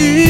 you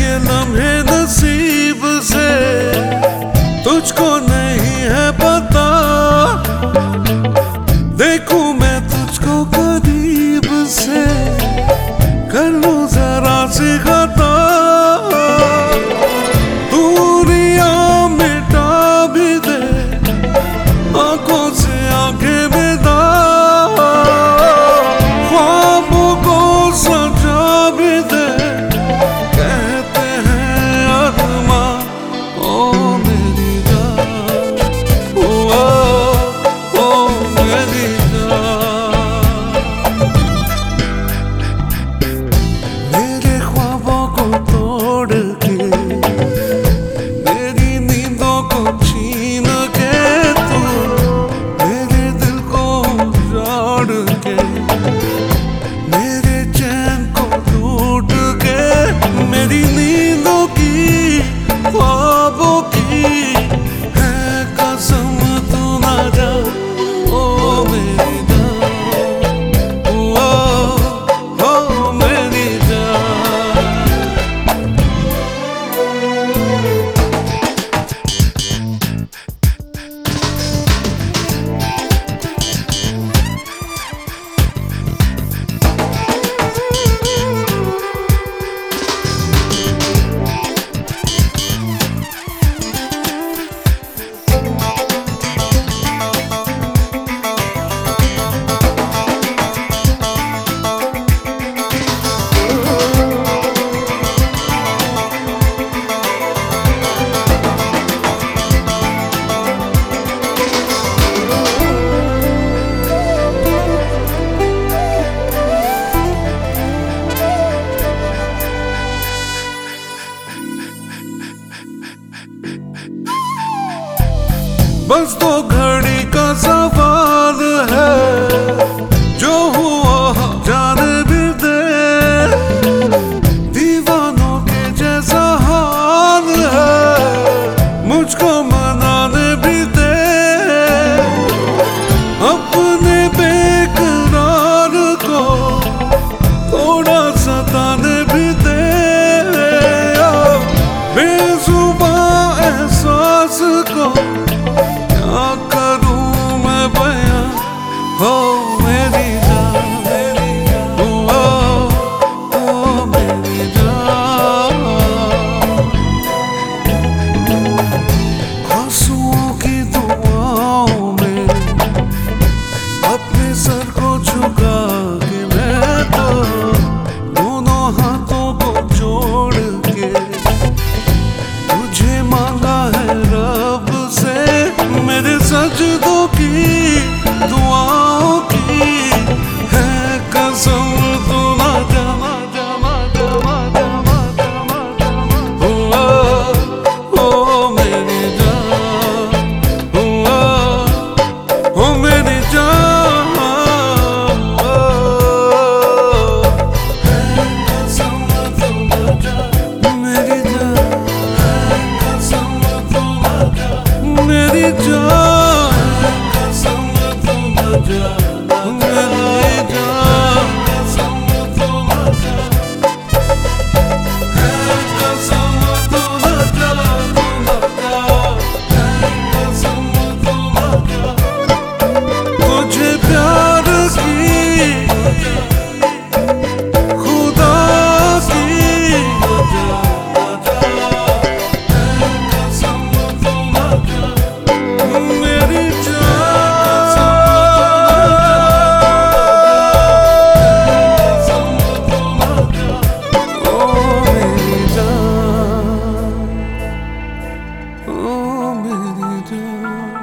ये लम्हे नसीब से तुझको नहीं है पता। देखू मैं तुझको करीब से, कर लू जरा से बस दो घड़ी Oh, baby.